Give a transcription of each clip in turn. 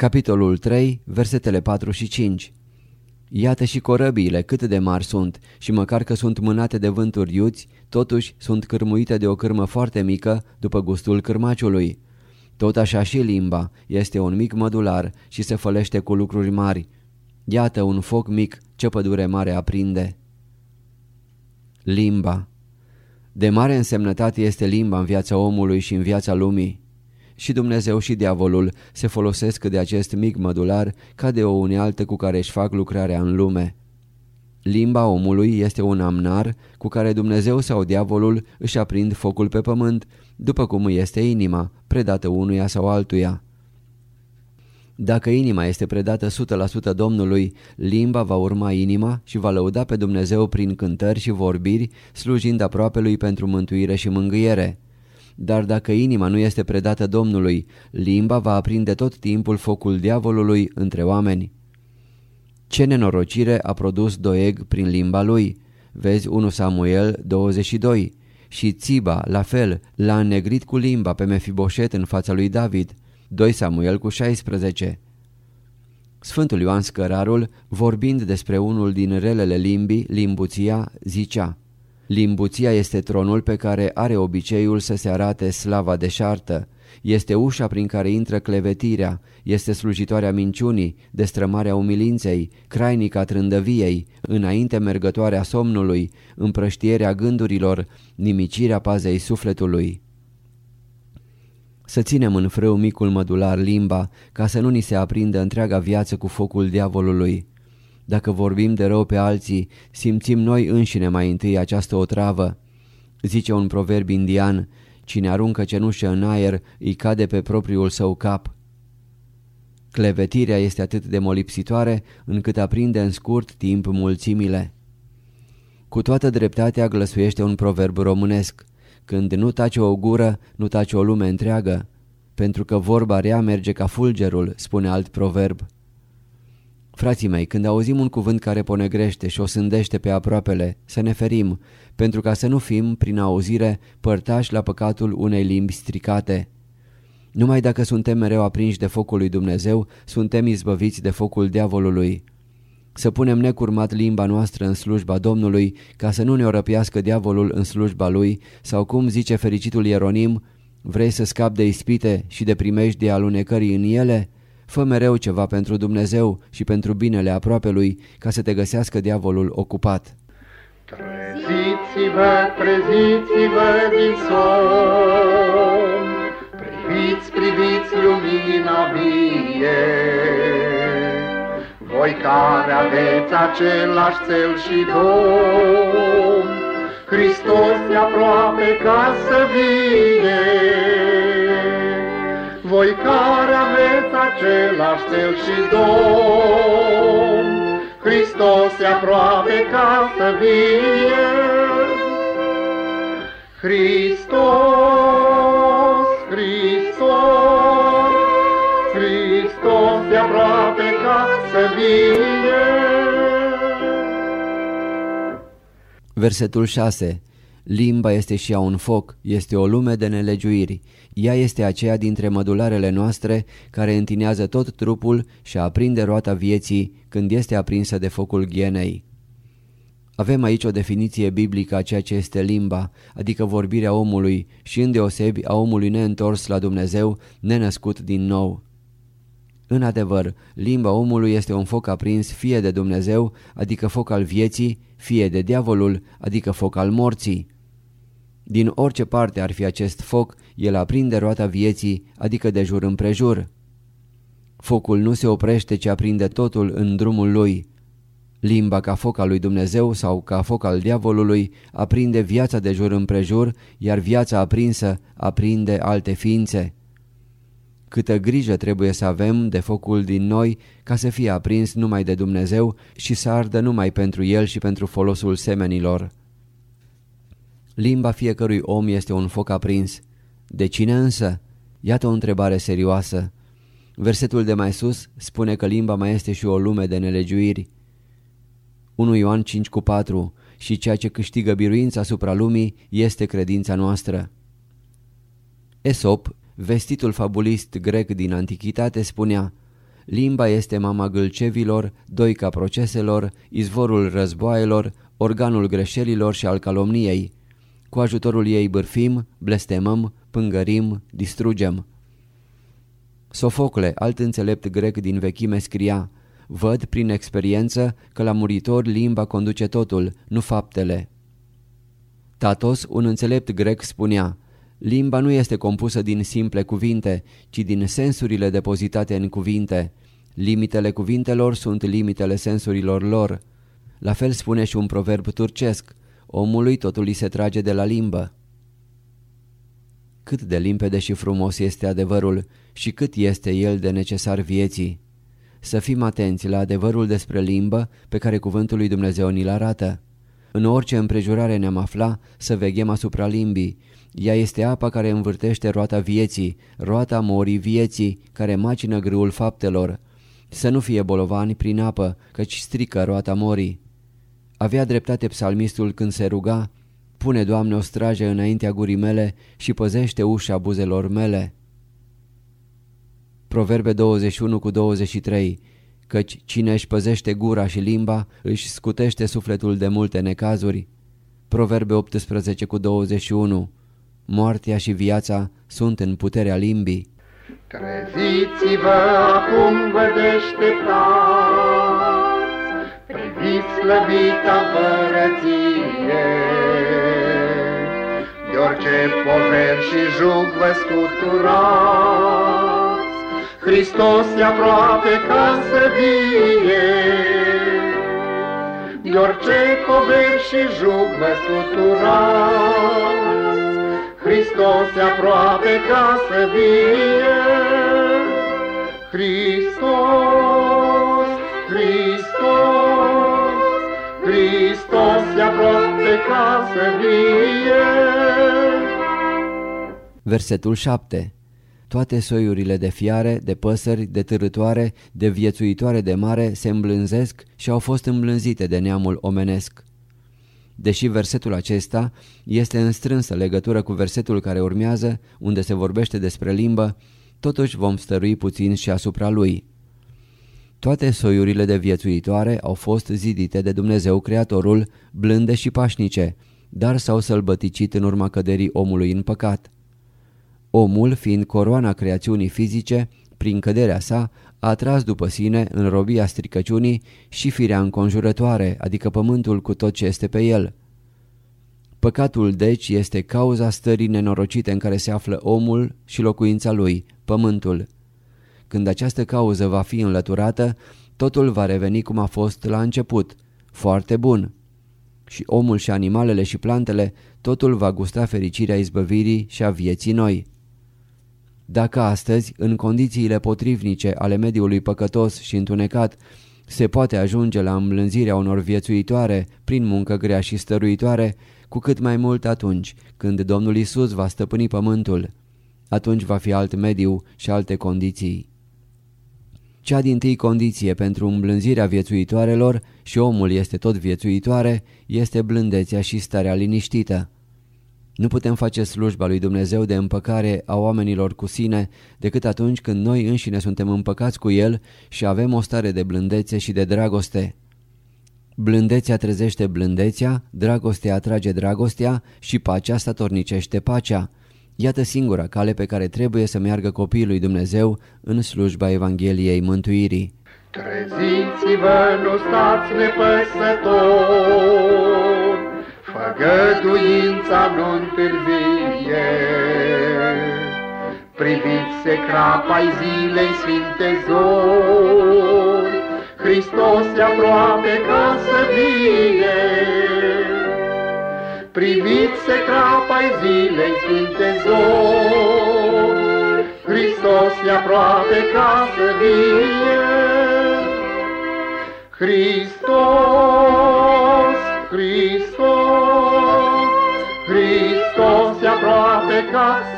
Capitolul 3, versetele 4 și 5 Iată și corăbiile cât de mari sunt și măcar că sunt mânate de vânturi iuți, totuși sunt cârmuite de o cârmă foarte mică după gustul cârmaciului. Tot așa și limba este un mic mădular și se fălește cu lucruri mari. Iată un foc mic ce pădure mare aprinde. Limba De mare însemnătate este limba în viața omului și în viața lumii. Și Dumnezeu și diavolul se folosesc de acest mic mădular ca de o unealtă cu care își fac lucrarea în lume. Limba omului este un amnar cu care Dumnezeu sau diavolul își aprind focul pe pământ, după cum este inima, predată unuia sau altuia. Dacă inima este predată 100% Domnului, limba va urma inima și va lăuda pe Dumnezeu prin cântări și vorbiri, slujind aproape lui pentru mântuire și mângâiere. Dar dacă inima nu este predată Domnului, limba va aprinde tot timpul focul diavolului între oameni. Ce nenorocire a produs Doeg prin limba lui? Vezi 1 Samuel 22. Și Țiba, la fel, l-a înnegrit cu limba pe Mefiboșet în fața lui David. 2 Samuel cu 16. Sfântul Ioan Scărarul, vorbind despre unul din relele limbii, limbuția, zicea Limbuția este tronul pe care are obiceiul să se arate slava deșartă, este ușa prin care intră clevetirea, este slujitoarea minciunii, destrămarea umilinței, crainica trândăviei, înainte mergătoarea somnului, împrăștierea gândurilor, nimicirea pazei sufletului. Să ținem în frâu micul mădular limba, ca să nu ni se aprindă întreaga viață cu focul diavolului. Dacă vorbim de rău pe alții, simțim noi înșine mai întâi această otravă. Zice un proverb indian, cine aruncă cenușă în aer îi cade pe propriul său cap. Clevetirea este atât de molipsitoare încât aprinde în scurt timp mulțimile. Cu toată dreptatea glăsuiește un proverb românesc. Când nu tace o gură, nu tace o lume întreagă. Pentru că vorba rea merge ca fulgerul, spune alt proverb. Frații mei, când auzim un cuvânt care ponegrește și o sândește pe aproapele, să ne ferim, pentru ca să nu fim, prin auzire, părtași la păcatul unei limbi stricate. Numai dacă suntem mereu aprinși de focul lui Dumnezeu, suntem izbăviți de focul diavolului. Să punem necurmat limba noastră în slujba Domnului, ca să nu ne orăpiască diavolul în slujba lui, sau cum zice fericitul Ieronim, vrei să scapi de ispite și de de alunecării în ele? Fă mereu ceva pentru Dumnezeu și pentru binele aproapelui, ca să te găsească diavolul ocupat. Treziți-vă, treziți-vă din somn, priviți, priviți lumina vie. Voi care aveți același cel și dom, Hristos e aproape ca să vie voi care aveți același cel și Domn, Hristos e aproape ca să vie. Hristos, Hristos, Hristos e aproape ca să vie. Versetul 6 Limba este și ea un foc, este o lume de nelegiuiri. Ea este aceea dintre mădularele noastre care întinează tot trupul și aprinde roata vieții când este aprinsă de focul ghienei. Avem aici o definiție biblică a ceea ce este limba, adică vorbirea omului și îndeosebi a omului neîntors la Dumnezeu, nenăscut din nou. În adevăr, limba omului este un foc aprins fie de Dumnezeu, adică foc al vieții, fie de diavolul, adică foc al morții. Din orice parte ar fi acest foc, el aprinde roata vieții, adică de jur împrejur. Focul nu se oprește, ci aprinde totul în drumul lui. Limba ca foc al lui Dumnezeu sau ca foc al diavolului aprinde viața de jur împrejur, iar viața aprinsă aprinde alte ființe. Câtă grijă trebuie să avem de focul din noi ca să fie aprins numai de Dumnezeu și să ardă numai pentru el și pentru folosul semenilor. Limba fiecărui om este un foc aprins. De cine însă? Iată o întrebare serioasă. Versetul de mai sus spune că limba mai este și o lume de nelegiuiri. 1 Ioan 5 cu 4 Și ceea ce câștigă biruința asupra lumii este credința noastră. Esop, vestitul fabulist grec din antichitate, spunea Limba este mama gâlcevilor, doica proceselor, izvorul războaielor, organul greșelilor și al calomniei. Cu ajutorul ei bârfim, blestemăm, pângărim, distrugem. Sofocle, alt înțelept grec din vechime, scria Văd prin experiență că la muritor limba conduce totul, nu faptele. Tatos, un înțelept grec, spunea Limba nu este compusă din simple cuvinte, ci din sensurile depozitate în cuvinte. Limitele cuvintelor sunt limitele sensurilor lor. La fel spune și un proverb turcesc, omului totul îi se trage de la limbă. Cât de limpede și frumos este adevărul și cât este el de necesar vieții. Să fim atenți la adevărul despre limbă pe care cuvântul lui Dumnezeu ni-l arată. În orice împrejurare ne-am afla, să veghem asupra limbii. Ea este apa care învârtește roata vieții, roata morii vieții, care macină grâul faptelor. Să nu fie bolovani prin apă, căci strică roata morii. Avea dreptate psalmistul când se ruga, Pune, Doamne, o strajă înaintea gurii mele și păzește ușa buzelor mele. Proverbe 21 cu 23 Căci cine își păzește gura și limba, își scutește sufletul de multe necazuri. Proverbe 18 cu 21 Moartea și viața sunt în puterea limbii. Treziți-vă acum vă deșteptați, priviți slăvita părăție, de orice pover și jug vă scuturați, Hristos e aproape ca să vie. De orice pover și jug vă scuturați, Hristos e aproape ca să vie. Hristos, Hristos, Hristos e aproape ca să vie. Versetul 7 toate soiurile de fiare, de păsări, de târătoare, de viețuitoare de mare se îmblânzesc și au fost îmblânzite de neamul omenesc. Deși versetul acesta este în strânsă legătură cu versetul care urmează, unde se vorbește despre limbă, totuși vom stărui puțin și asupra lui. Toate soiurile de viețuitoare au fost zidite de Dumnezeu Creatorul, blânde și pașnice, dar s-au sălbăticit în urma căderii omului în păcat. Omul, fiind coroana creațiunii fizice, prin căderea sa, a atras după sine în robia stricăciunii și firea înconjurătoare, adică pământul cu tot ce este pe el. Păcatul deci este cauza stării nenorocite în care se află omul și locuința lui, pământul. Când această cauză va fi înlăturată, totul va reveni cum a fost la început, foarte bun. Și omul și animalele și plantele, totul va gusta fericirea izbăvirii și a vieții noi. Dacă astăzi, în condițiile potrivnice ale mediului păcătos și întunecat, se poate ajunge la îmblânzirea unor viețuitoare prin muncă grea și stăruitoare, cu cât mai mult atunci când Domnul Isus va stăpâni pământul. Atunci va fi alt mediu și alte condiții. Cea din tâi condiție pentru îmblânzirea viețuitoarelor, și omul este tot viețuitoare, este blândețea și starea liniștită. Nu putem face slujba lui Dumnezeu de împăcare a oamenilor cu sine decât atunci când noi înșine suntem împăcați cu El și avem o stare de blândețe și de dragoste. Blândețea trezește blândețea, dragostea atrage dragostea și pacea statornicește pacea. Iată singura cale pe care trebuie să meargă copiii lui Dumnezeu în slujba Evangheliei Mântuirii. Treziți-vă, nu stați nepăsători, Făgăduința nu întârzie. Priviți se crapa zilei sfinte zori, Hristos e aproape ca să vie. Priviți se crapa zilei sfinte zori, Hristos e aproape ca să vie. Hristos,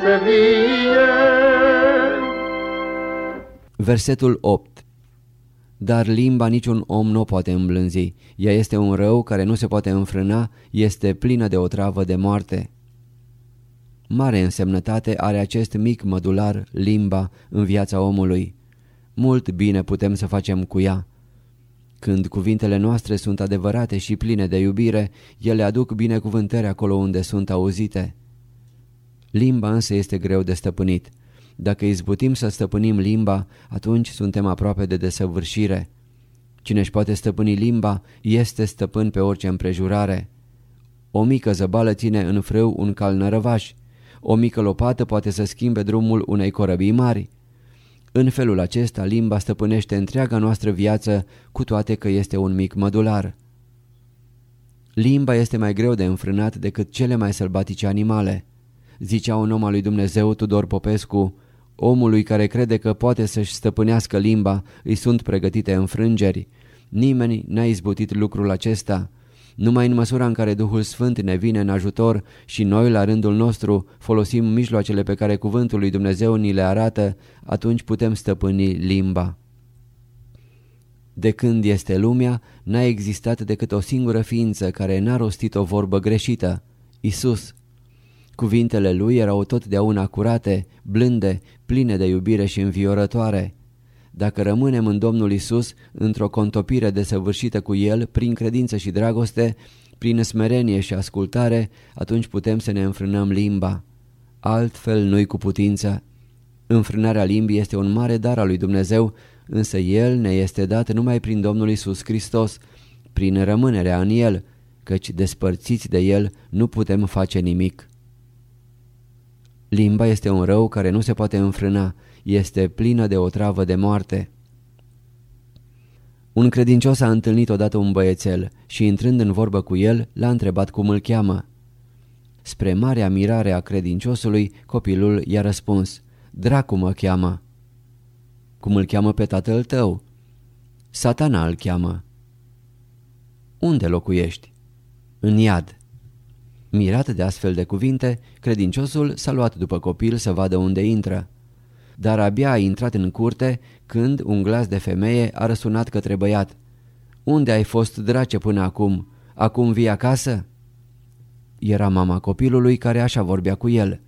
să vie. Versetul 8 Dar limba niciun om nu poate îmblânzi. Ea este un rău care nu se poate înfrâna, este plină de o travă de moarte. Mare însemnătate are acest mic mădular, limba, în viața omului. Mult bine putem să facem cu ea. Când cuvintele noastre sunt adevărate și pline de iubire, ele aduc binecuvântări acolo unde sunt auzite. Limba însă este greu de stăpânit. Dacă izbutim să stăpânim limba, atunci suntem aproape de desăvârșire. Cine își poate stăpâni limba, este stăpân pe orice împrejurare. O mică zăbală ține în frâu un cal nărăvaș. O mică lopată poate să schimbe drumul unei corăbii mari. În felul acesta, limba stăpânește întreaga noastră viață, cu toate că este un mic mădular. Limba este mai greu de înfrânat decât cele mai sălbatice animale. Zicea un om al lui Dumnezeu, Tudor Popescu, omului care crede că poate să-și stăpânească limba, îi sunt pregătite înfrângeri. Nimeni n-a izbutit lucrul acesta. Numai în măsura în care Duhul Sfânt ne vine în ajutor și noi la rândul nostru folosim mijloacele pe care cuvântul lui Dumnezeu ni le arată, atunci putem stăpâni limba. De când este lumea, n-a existat decât o singură ființă care n-a rostit o vorbă greșită, Isus. Cuvintele lui erau totdeauna curate, blânde, pline de iubire și înviorătoare. Dacă rămânem în Domnul Isus, într-o contopire desăvârșită cu El, prin credință și dragoste, prin smerenie și ascultare, atunci putem să ne înfrânăm limba. Altfel nu-i cu putință. Înfrânarea limbii este un mare dar al lui Dumnezeu, însă El ne este dat numai prin Domnul Isus Hristos, prin rămânerea în El, căci despărțiți de El nu putem face nimic. Limba este un rău care nu se poate înfrâna, este plină de o travă de moarte. Un credincios a întâlnit odată un băiețel și intrând în vorbă cu el l-a întrebat cum îl cheamă. Spre marea mirare a credinciosului, copilul i-a răspuns, Dracu mă cheamă. Cum îl cheamă pe tatăl tău? Satana îl cheamă. Unde locuiești? În iad. Mirat de astfel de cuvinte, credinciosul s-a luat după copil să vadă unde intră. Dar abia a intrat în curte când un glas de femeie a răsunat către băiat. Unde ai fost drace până acum? Acum vii acasă?" Era mama copilului care așa vorbea cu el.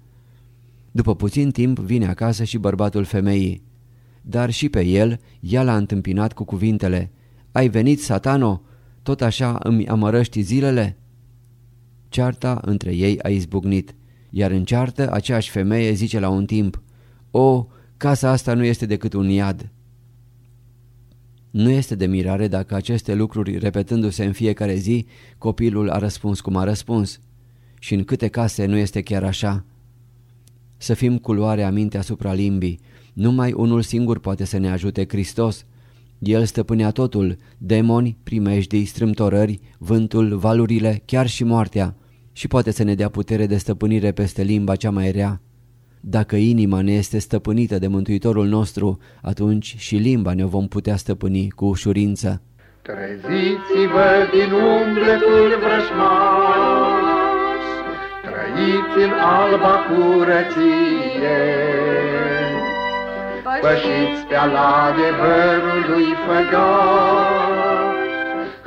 După puțin timp vine acasă și bărbatul femeii. Dar și pe el, ea l-a întâmpinat cu cuvintele. Ai venit, satano? Tot așa îmi amărăști zilele?" Cearta între ei a izbucnit, iar în ceartă aceeași femeie zice la un timp O, casa asta nu este decât un iad. Nu este de mirare dacă aceste lucruri repetându-se în fiecare zi, copilul a răspuns cum a răspuns. Și în câte case nu este chiar așa? Să fim cu luare aminte asupra limbii. Numai unul singur poate să ne ajute Hristos. El stăpânea totul, demoni, primejdii, strâmtorări, vântul, valurile, chiar și moartea și poate să ne dea putere de stăpânire peste limba cea mai rea. Dacă inima ne este stăpânită de Mântuitorul nostru, atunci și limba ne vom putea stăpâni cu ușurință. Treziți-vă din umbletul vrăjmaș, trăiți în alba curăție, pășiți pe al adevărului făgat,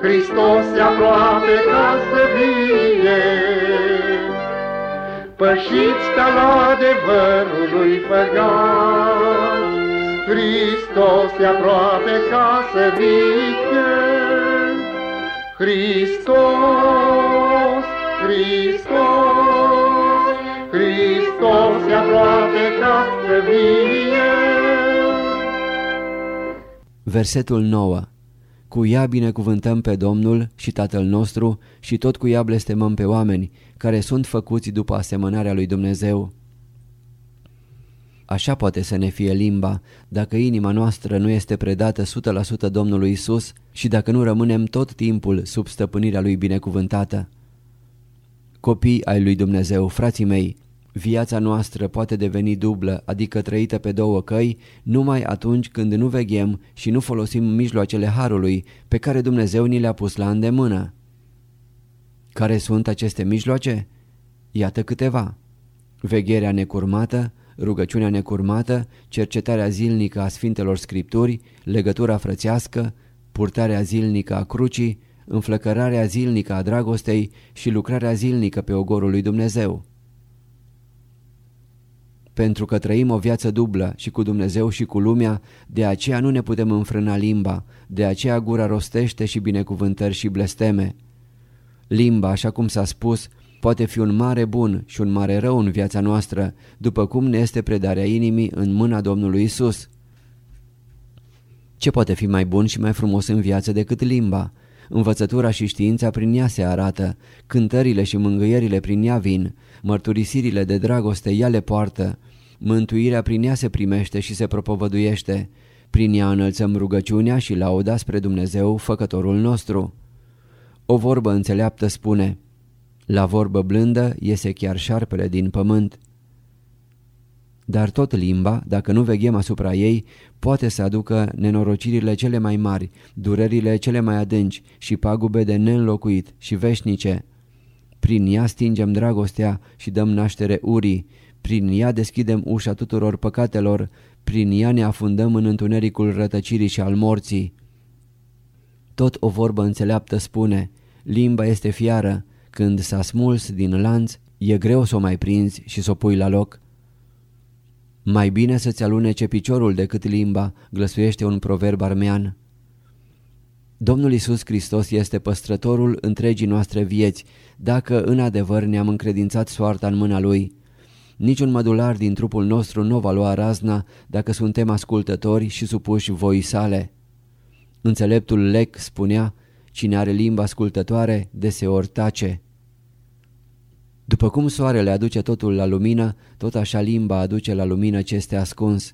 Hristos e aproape ca să vie. Pășiți ca la adevărului făgat, Hristos e aproape ca să vie. Hristos, Hristos, Hristos e aproape ca să vie. Versetul 9 cu ea binecuvântăm pe Domnul și Tatăl nostru și tot cu ea blestemăm pe oameni, care sunt făcuți după asemănarea lui Dumnezeu. Așa poate să ne fie limba, dacă inima noastră nu este predată 100% Domnului Isus și dacă nu rămânem tot timpul sub stăpânirea Lui binecuvântată. Copii ai lui Dumnezeu, frații mei, Viața noastră poate deveni dublă, adică trăită pe două căi, numai atunci când nu veghem și nu folosim mijloacele Harului pe care Dumnezeu ni le-a pus la îndemână. Care sunt aceste mijloace? Iată câteva. Vegherea necurmată, rugăciunea necurmată, cercetarea zilnică a Sfintelor Scripturi, legătura frățească, purtarea zilnică a crucii, înflăcărarea zilnică a dragostei și lucrarea zilnică pe ogorul lui Dumnezeu. Pentru că trăim o viață dublă și cu Dumnezeu și cu lumea, de aceea nu ne putem înfrâna limba, de aceea gura rostește și binecuvântări și blesteme. Limba, așa cum s-a spus, poate fi un mare bun și un mare rău în viața noastră, după cum ne este predarea inimii în mâna Domnului Isus. Ce poate fi mai bun și mai frumos în viață decât limba? Învățătura și știința prin ea se arată, cântările și mângâierile prin ea vin, mărturisirile de dragoste ea le poartă, mântuirea prin ea se primește și se propovăduiește, prin ea înălțăm rugăciunea și lauda spre Dumnezeu, făcătorul nostru. O vorbă înțeleaptă spune, la vorbă blândă iese chiar șarpele din pământ. Dar tot limba, dacă nu veghem asupra ei, poate să aducă nenorocirile cele mai mari, durerile cele mai adânci și pagube de neînlocuit și veșnice. Prin ea stingem dragostea și dăm naștere urii, prin ea deschidem ușa tuturor păcatelor, prin ea ne afundăm în întunericul rătăcirii și al morții. Tot o vorbă înțeleaptă spune, limba este fiară, când s-a smuls din lanț, e greu să o mai prinzi și să o pui la loc. Mai bine să-ți alunece piciorul decât limba, glăsuiește un proverb armean. Domnul Isus Hristos este păstrătorul întregii noastre vieți, dacă în adevăr ne-am încredințat soarta în mâna Lui. Niciun mădular din trupul nostru nu va lua razna dacă suntem ascultători și supuși voii sale. Înțeleptul Lec spunea, cine are limba ascultătoare deseori tace. După cum soarele aduce totul la lumină, tot așa limba aduce la lumină ce este ascuns.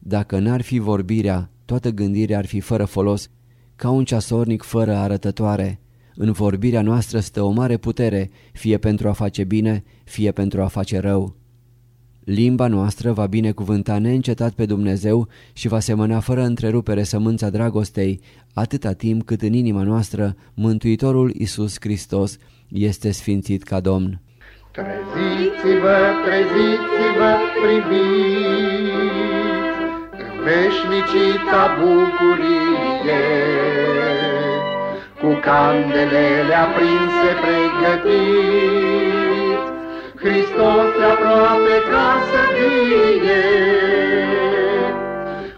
Dacă n-ar fi vorbirea, toată gândirea ar fi fără folos, ca un ceasornic fără arătătoare. În vorbirea noastră stă o mare putere, fie pentru a face bine, fie pentru a face rău. Limba noastră va binecuvânta neîncetat pe Dumnezeu și va semăna fără întrerupere sămânța dragostei, atâta timp cât în inima noastră Mântuitorul Isus Hristos este sfințit ca Domn. Treziți-vă, treziți-vă, priviți, în veșnicita bucurie, cu candelele aprinse pregătiți, Hristos se aproape ca să fie.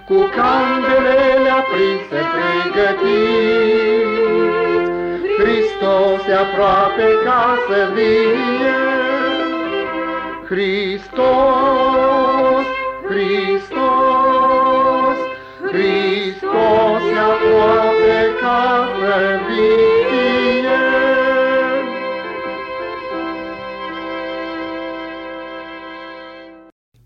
Cu candelele aprinse pregătiți, Hristos se aproape ca să vie. Hristos, Hristos, Hristos se aproape ca să vie.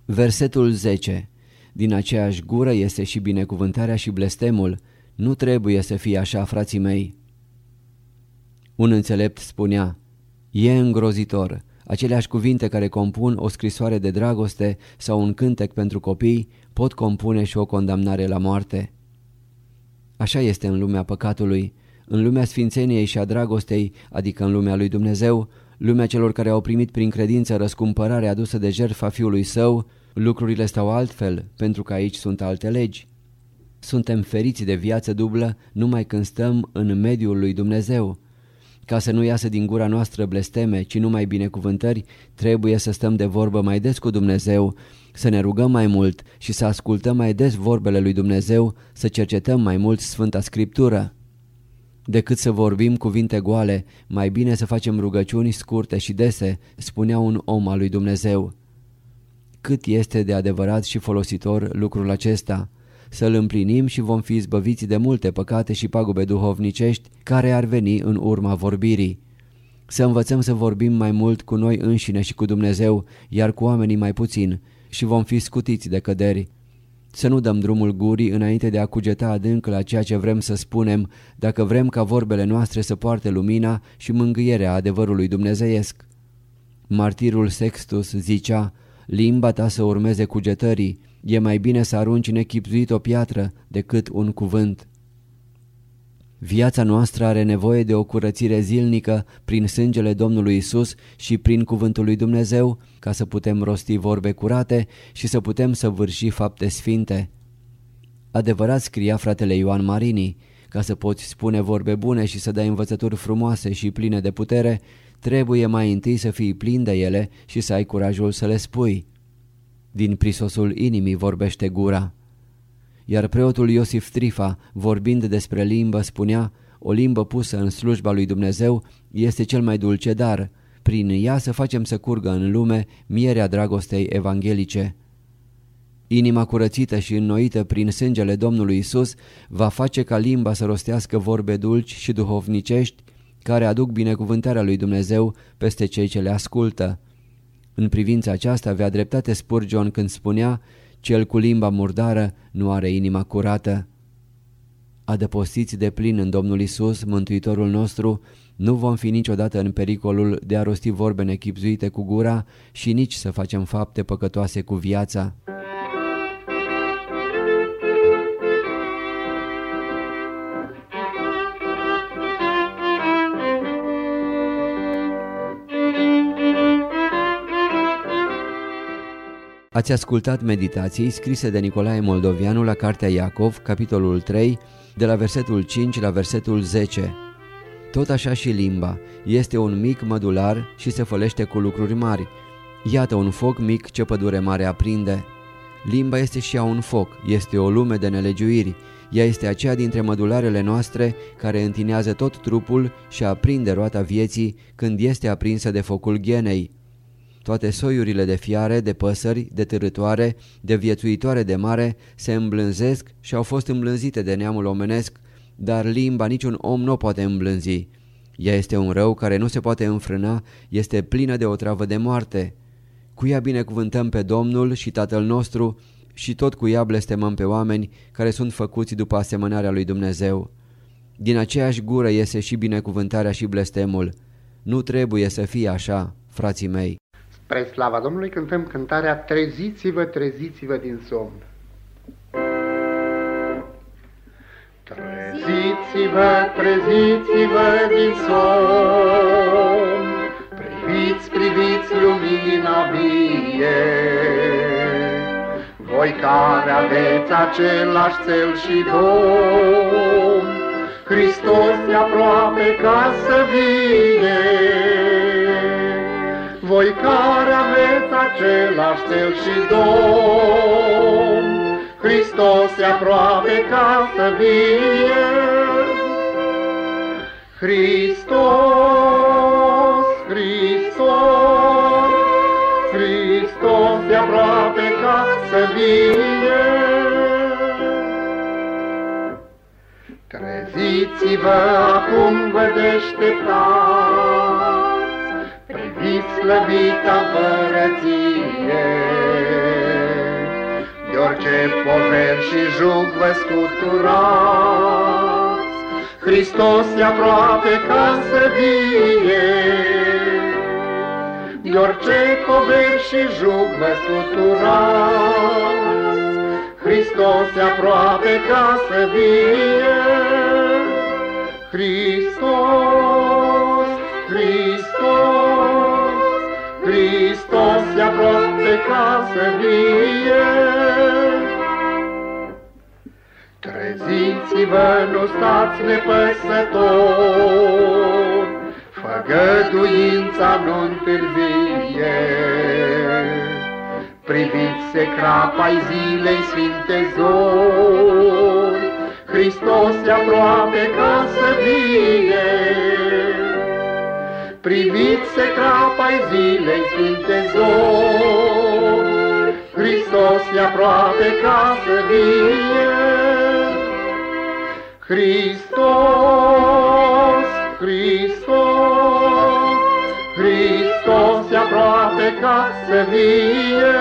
Versetul 10 Din aceeași gură este și binecuvântarea și blestemul. Nu trebuie să fie așa, frații mei. Un înțelept spunea, e îngrozitor, aceleași cuvinte care compun o scrisoare de dragoste sau un cântec pentru copii pot compune și o condamnare la moarte. Așa este în lumea păcatului, în lumea sfințeniei și a dragostei, adică în lumea lui Dumnezeu, lumea celor care au primit prin credință răscumpărare adusă de jertfa Fiului Său, lucrurile stau altfel, pentru că aici sunt alte legi. Suntem feriți de viață dublă numai când stăm în mediul lui Dumnezeu. Ca să nu iasă din gura noastră blesteme, ci numai binecuvântări, trebuie să stăm de vorbă mai des cu Dumnezeu, să ne rugăm mai mult și să ascultăm mai des vorbele lui Dumnezeu, să cercetăm mai mult Sfânta Scriptură. Decât să vorbim cuvinte goale, mai bine să facem rugăciuni scurte și dese, spunea un om al lui Dumnezeu. Cât este de adevărat și folositor lucrul acesta? Să-l împlinim și vom fi zbăviți de multe păcate și pagube duhovnicești care ar veni în urma vorbirii. Să învățăm să vorbim mai mult cu noi înșine și cu Dumnezeu, iar cu oamenii mai puțin, și vom fi scutiți de căderi. Să nu dăm drumul gurii înainte de a cugeta adânc la ceea ce vrem să spunem, dacă vrem ca vorbele noastre să poarte lumina și mângâierea adevărului dumnezeiesc. Martirul Sextus zicea, limba ta să urmeze cugetării, e mai bine să arunci nechipzuit o piatră decât un cuvânt. Viața noastră are nevoie de o curățire zilnică prin sângele Domnului Isus și prin cuvântul lui Dumnezeu ca să putem rosti vorbe curate și să putem săvârși fapte sfinte. Adevărat scria fratele Ioan Marini, ca să poți spune vorbe bune și să dai învățături frumoase și pline de putere, trebuie mai întâi să fii plin de ele și să ai curajul să le spui. Din prisosul inimii vorbește gura. Iar preotul Iosif Trifa, vorbind despre limbă, spunea, o limbă pusă în slujba lui Dumnezeu este cel mai dulce dar, prin ea să facem să curgă în lume mierea dragostei evanghelice. Inima curățită și înnoită prin sângele Domnului Isus va face ca limba să rostească vorbe dulci și duhovnicești care aduc binecuvântarea lui Dumnezeu peste cei ce le ascultă. În privința aceasta avea dreptate Spurgeon când spunea cel cu limba murdară nu are inima curată. Adăpostiți de plin în Domnul Isus, Mântuitorul nostru, nu vom fi niciodată în pericolul de a rosti vorbe nechipzuite cu gura și nici să facem fapte păcătoase cu viața. Ați ascultat meditații scrise de Nicolae Moldovianu la Cartea Iacov, capitolul 3, de la versetul 5 la versetul 10. Tot așa și limba este un mic mădular și se fălește cu lucruri mari. Iată un foc mic ce pădure mare aprinde. Limba este și ea un foc, este o lume de nelegiuiri. Ea este aceea dintre mădularele noastre care întinează tot trupul și aprinde roata vieții când este aprinsă de focul ghenei. Toate soiurile de fiare, de păsări, de târătoare, de viețuitoare de mare se îmblânzesc și au fost îmblânzite de neamul omenesc, dar limba niciun om nu poate îmblânzi. Ea este un rău care nu se poate înfrâna, este plină de o travă de moarte. Cu ea binecuvântăm pe Domnul și Tatăl nostru și tot cu ea blestemăm pe oameni care sunt făcuți după asemănarea lui Dumnezeu. Din aceeași gură iese și binecuvântarea și blestemul. Nu trebuie să fie așa, frații mei. Spre slava Domnului cântăm cântarea Treziți-vă, treziți-vă din somn. Treziți-vă, treziți-vă din somn, Priviți, priviți lumina vie, Voi care aveți același cel și dom, Hristos e aproape ca să vie voi care aveți același cel și Domn, Hristos e aproape ca să vie. Hristos, Hristos, Hristos e aproape ca să vie. Treziți-vă acum, vă deșteptați, Priviți slăvita împărăție, De orice pover și jug vă scuturați, Hristos e aproape ca să vie. De orice pover și jug vă scuturați, Hristos e aproape ca să vie. Hristos, Hristos, ca să vie. Treziți-vă, nu stați nepăsători, Făgăduința nu întârzie. Priviți se crapa-i zilei sfinte zori, Hristos se aproape ca să vie. Priviți se crapa-i zilei sfinte zori, Hristos e aproape ca să vie. Hristos, Hristos, Hristos e aproape ca să vie.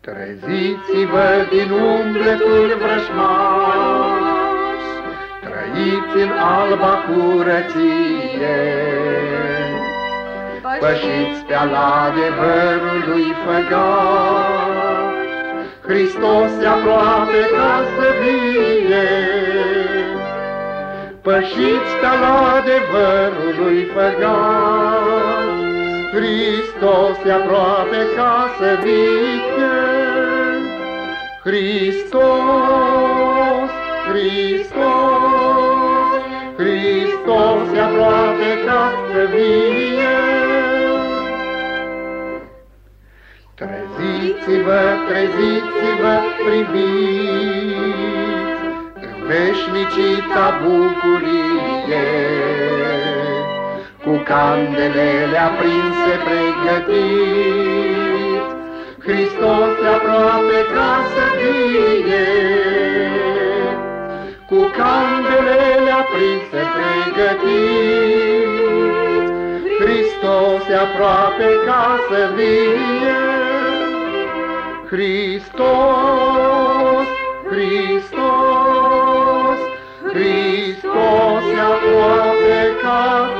Treziți-vă din umbletul vrăjmaș, Trăiți în alba curăție, Pășiți pe al adevărului făgaș, Hristos e aproape ca să vie. Pășiți pe al adevărului făgaș, Hristos e aproape ca să vie. Hristos, Hristos, Hristos e aproape ca să vie. Treziți-vă, treziți-vă, priviți, În veșnicita bucurie, Cu candelele aprinse pregătiți, Hristos se aproape ca să fie, Cu candelele aprinse pregătiți, Hristos se aproape ca să vie, Христос, Христос, Христос, я плате, как